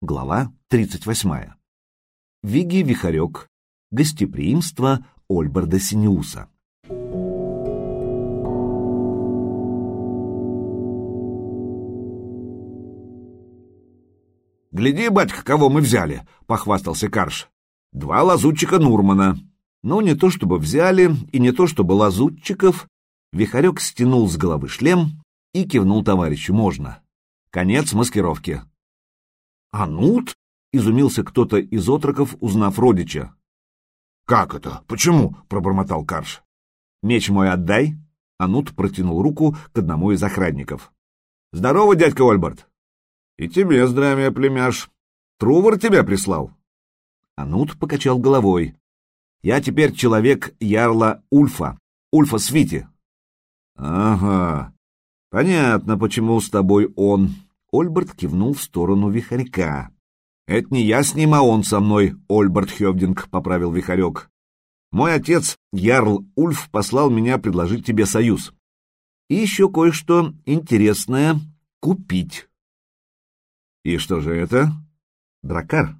Глава 38. Виги Вихарек. Гостеприимство Ольберда Синеуса. «Гляди, батька, кого мы взяли!» — похвастался Карш. «Два лазутчика Нурмана». Ну, не то чтобы взяли, и не то чтобы лазутчиков. Вихарек стянул с головы шлем и кивнул товарищу «можно». Конец маскировки. «Анут?» — изумился кто-то из отроков, узнав родича. «Как это? Почему?» — пробормотал Карш. «Меч мой отдай!» — Анут протянул руку к одному из охранников. «Здорово, дядька Ольберт!» «И тебе здравия, племяш! Трувор тебя прислал!» Анут покачал головой. «Я теперь человек Ярла Ульфа, Ульфа Свити». «Ага, понятно, почему с тобой он...» Ольберт кивнул в сторону Вихарька. «Это не я с ним, а он со мной, Ольберт Хевдинг», — поправил Вихарек. «Мой отец, Ярл Ульф, послал меня предложить тебе союз. И еще кое-что интересное — купить». «И что же это?» «Дракар.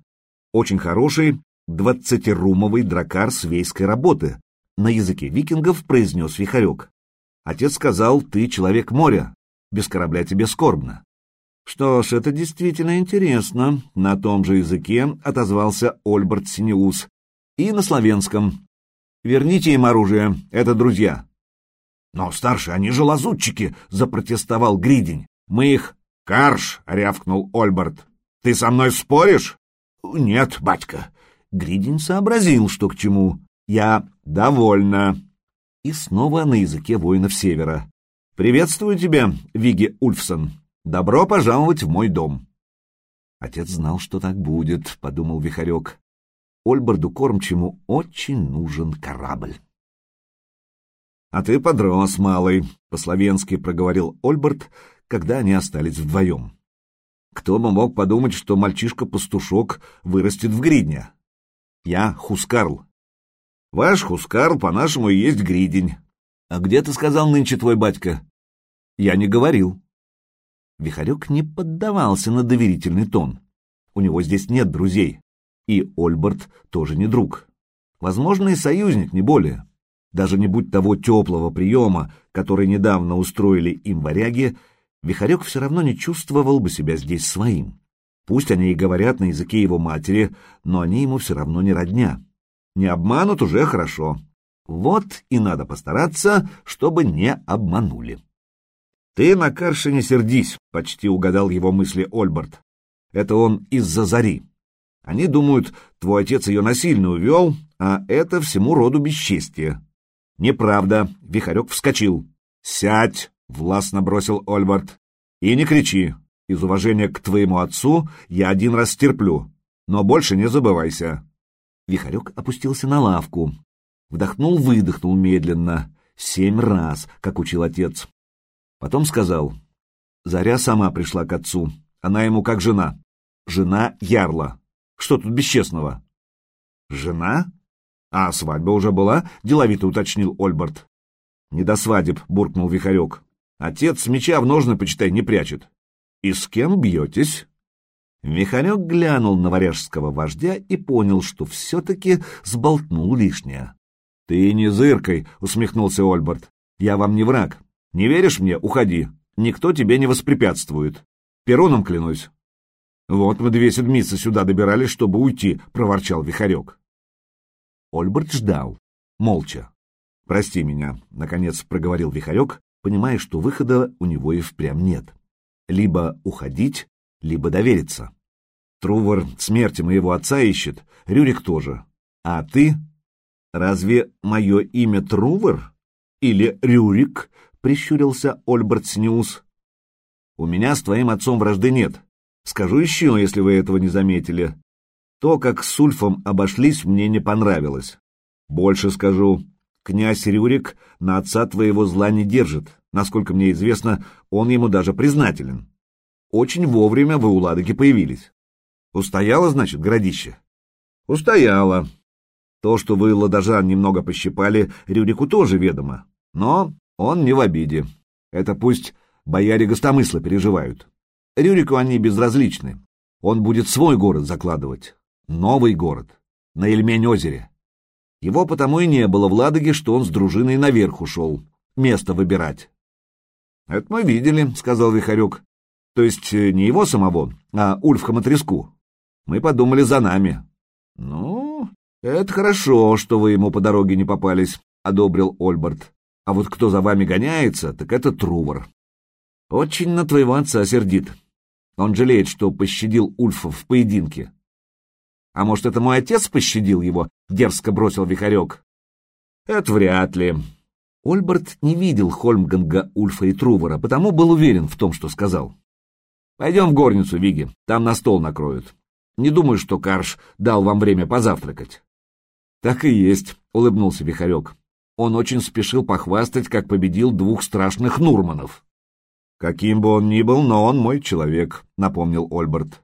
Очень хороший, двадцатирумовый дракар свейской работы», — на языке викингов произнес Вихарек. «Отец сказал, ты человек моря, без корабля тебе скорбно. Что ж, это действительно интересно. На том же языке отозвался Ольберт Синеус. И на славянском. Верните им оружие, это друзья. Но, старший, они же лазутчики, запротестовал Гридень. Мы их... Карш, рявкнул Ольберт. Ты со мной споришь? Нет, батька. Гридень сообразил, что к чему. Я довольна. И снова на языке воинов Севера. «Приветствую тебя, Виги Ульфсон. Добро пожаловать в мой дом. Отец знал, что так будет, — подумал Вихарек. Ольбарду Кормчему очень нужен корабль. — А ты подрос, малый, — по-словенски проговорил Ольбард, когда они остались вдвоем. Кто бы мог подумать, что мальчишка-пастушок вырастет в гридня? Я Хускарл. Ваш Хускарл, по-нашему, и есть гридень. А где ты сказал нынче твой батька? Я не говорил. Вихарек не поддавался на доверительный тон. У него здесь нет друзей. И Ольберт тоже не друг. Возможно, и союзник, не более. Даже не будь того теплого приема, который недавно устроили им варяги, Вихарек все равно не чувствовал бы себя здесь своим. Пусть они и говорят на языке его матери, но они ему все равно не родня. Не обманут уже хорошо. Вот и надо постараться, чтобы не обманули. «Ты на Карше не сердись», — почти угадал его мысли Ольберт. «Это он из-за зари. Они думают, твой отец ее насильно увел, а это всему роду бесчестие». «Неправда», — Вихарек вскочил. «Сядь», — властно бросил Ольберт. «И не кричи. Из уважения к твоему отцу я один раз терплю, но больше не забывайся». Вихарек опустился на лавку. Вдохнул-выдохнул медленно, семь раз, как учил отец. Потом сказал, Заря сама пришла к отцу, она ему как жена. Жена Ярла. Что тут бесчестного? Жена? А свадьба уже была? Деловито уточнил Ольберт. Не до свадеб, буркнул Вихарек. Отец меча в ножны, почитай, не прячет. И с кем бьетесь? Вихарек глянул на варяжского вождя и понял, что все-таки сболтнул лишнее. — Ты не зыркой, — усмехнулся Ольберт. — Я вам не враг. Не веришь мне? Уходи. Никто тебе не воспрепятствует. Перуном клянусь. Вот мы две седмицы сюда добирались, чтобы уйти, — проворчал Вихарек. Ольберт ждал, молча. «Прости меня», — наконец проговорил Вихарек, понимая, что выхода у него и впрямь нет. Либо уходить, либо довериться. Трувор смерти моего отца ищет, Рюрик тоже. А ты? Разве мое имя Трувор? Или Рюрик? — прищурился Ольберт Снюс. «У меня с твоим отцом вражды нет. Скажу еще, если вы этого не заметили. То, как с Ульфом обошлись, мне не понравилось. Больше скажу, князь Рюрик на отца твоего зла не держит. Насколько мне известно, он ему даже признателен. Очень вовремя вы у Ладоги появились. Устояло, значит, городище?» «Устояло. То, что вы ладожан немного пощипали, Рюрику тоже ведомо. Но он не в обиде. Это пусть бояре гостомысла переживают. Рюрику они безразличны. Он будет свой город закладывать. Новый город. На Ильмень-озере. Его потому и не было в Ладоге, что он с дружиной наверх ушел. Место выбирать. — Это мы видели, — сказал Вихарек. — То есть э, не его самого, а Ульфха Матреску. Мы подумали за нами. — Ну, это хорошо, что вы ему по дороге не попались, — одобрил Ольберт. А вот кто за вами гоняется, так это Трувор. Очень на твоего отца сердит. Он жалеет, что пощадил Ульфа в поединке. А может, это мой отец пощадил его? Дерзко бросил Вихарек. Это вряд ли. Ольберт не видел Хольмганга, Ульфа и Трувора, потому был уверен в том, что сказал. Пойдем в горницу, Виги, там на стол накроют. Не думаю, что Карш дал вам время позавтракать. Так и есть, улыбнулся Вихарек. Он очень спешил похвастать, как победил двух страшных Нурманов. «Каким бы он ни был, но он мой человек», — напомнил Ольберт.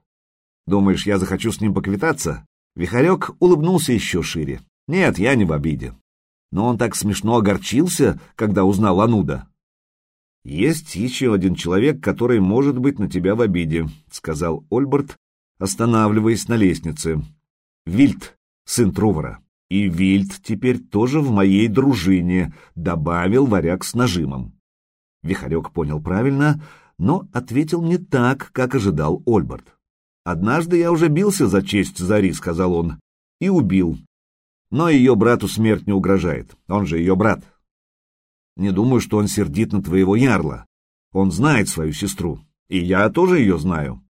«Думаешь, я захочу с ним поквитаться?» Вихарек улыбнулся еще шире. «Нет, я не в обиде. Но он так смешно огорчился, когда узнал Ануда». «Есть еще один человек, который может быть на тебя в обиде», — сказал Ольберт, останавливаясь на лестнице. «Вильд, сын Трувора. И Вильд теперь тоже в моей дружине», — добавил варяг с нажимом. Вихарек понял правильно, но ответил не так, как ожидал Ольберт. «Однажды я уже бился за честь Зари», — сказал он, — «и убил. Но ее брату смерть не угрожает, он же ее брат. Не думаю, что он сердит на твоего ярла. Он знает свою сестру, и я тоже ее знаю.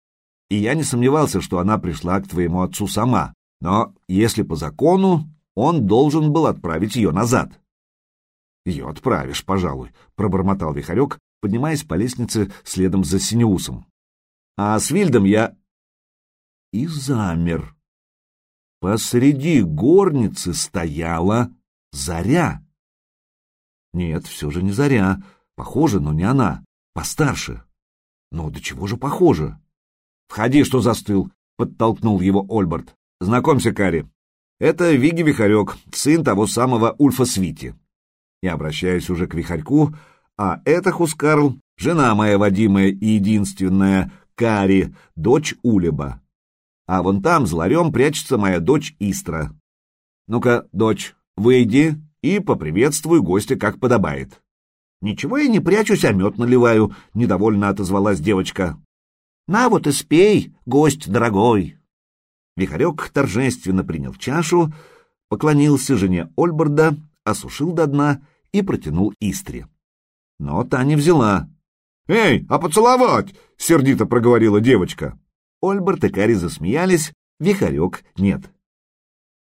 И я не сомневался, что она пришла к твоему отцу сама, но, если по закону, он должен был отправить ее назад. Ее отправишь, пожалуй, — пробормотал Вихарек, поднимаясь по лестнице следом за Синеусом. А с Вильдом я... И замер. Посреди горницы стояла заря. Нет, все же не заря. Похоже, но не она. Постарше. Но до чего же похоже? Входи, что застыл, — подтолкнул его Ольберт. Знакомься, Кари. Это Виги Вихарек, сын того самого Ульфа Свити. Я обращаюсь уже к Вихарьку, а это Хускарл, жена моя Вадимая и единственная, Кари, дочь Улеба. А вон там, за ларем, прячется моя дочь Истра. Ну-ка, дочь, выйди и поприветствуй гостя, как подобает. Ничего я не прячусь, а мед наливаю, — недовольно отозвалась девочка. На вот и спей, гость дорогой. Вихарек торжественно принял чашу, поклонился жене Ольборда, осушил до дна и протянул Истре. Но та не взяла. «Эй, а поцеловать!» — сердито проговорила девочка. Ольберт и Кари засмеялись, Вихарек нет.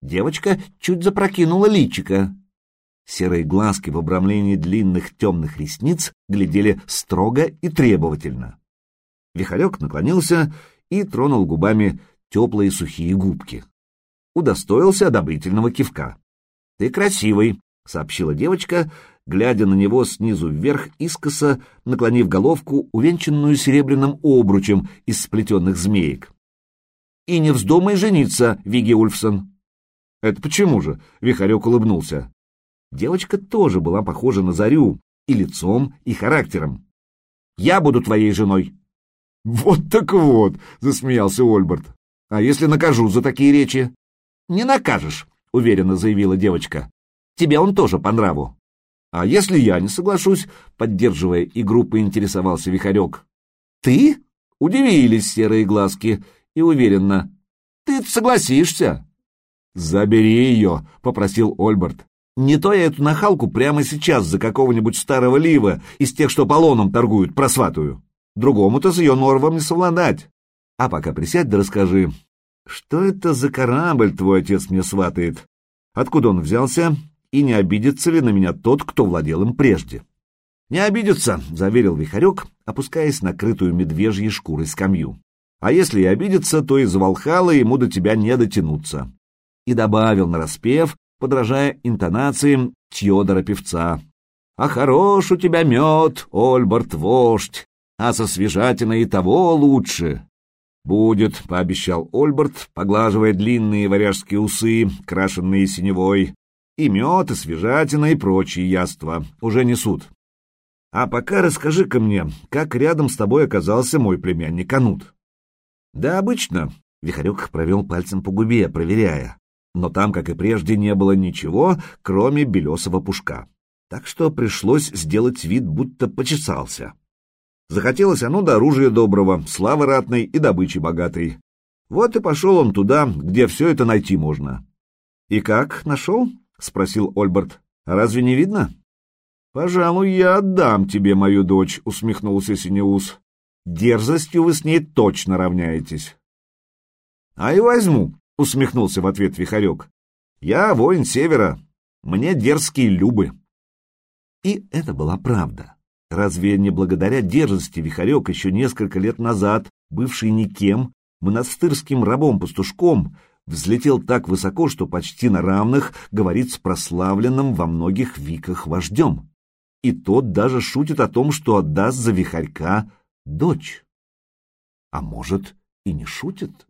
Девочка чуть запрокинула личика. Серые глазки в обрамлении длинных темных ресниц глядели строго и требовательно. Вихарек наклонился и тронул губами теплые сухие губки. Удостоился одобрительного кивка. — Ты красивый, — сообщила девочка, глядя на него снизу вверх искоса, наклонив головку, увенчанную серебряным обручем из сплетенных змеек. «И не вздумай жениться, Виги Ульфсон!» «Это почему же?» — Вихарек улыбнулся. Девочка тоже была похожа на Зарю и лицом, и характером. «Я буду твоей женой!» «Вот так вот!» — засмеялся Ольберт. «А если накажу за такие речи?» «Не накажешь», — уверенно заявила девочка. Тебе он тоже по нраву. А если я не соглашусь, поддерживая игру, поинтересовался Вихарек. Ты? Удивились серые глазки и уверенно. Ты согласишься? Забери ее, попросил Ольберт. Не то я эту нахалку прямо сейчас за какого-нибудь старого лива из тех, что полоном торгуют, просватую. Другому-то с ее норвом не совладать. А пока присядь да расскажи, что это за корабль твой отец мне сватает? Откуда он взялся и не обидится ли на меня тот, кто владел им прежде. «Не обидится», — заверил Вихарек, опускаясь на крытую медвежьей шкурой скамью. «А если и обидится, то из Волхала ему до тебя не дотянуться». И добавил нараспев, подражая интонациям Тьодора-певца. «А хорош у тебя мед, Ольберт вождь, а со свежатиной и того лучше». «Будет», — пообещал Ольберт, поглаживая длинные варяжские усы, крашенные синевой, и мед, и свежатина, и прочие яства уже несут. А пока расскажи-ка мне, как рядом с тобой оказался мой племянник Анут. Да, обычно. Вихарек провел пальцем по губе, проверяя. Но там, как и прежде, не было ничего, кроме белесого пушка. Так что пришлось сделать вид, будто почесался. Захотелось оно до оружия доброго, славы ратной и добычи богатой. Вот и пошел он туда, где все это найти можно. — И как, нашел? — спросил Ольберт. — Разве не видно? — Пожалуй, я отдам тебе мою дочь, — усмехнулся Синеус. — Дерзостью вы с ней точно равняетесь. — А и возьму, — усмехнулся в ответ Вихарек. — Я воин севера, мне дерзкие любы. И это была правда. Разве не благодаря дерзости Вихарек еще несколько лет назад, бывший никем, монастырским рабом-пастушком, взлетел так высоко, что почти на равных говорит с прославленным во многих виках вождем. И тот даже шутит о том, что отдаст за Вихарька дочь. А может, и не шутит?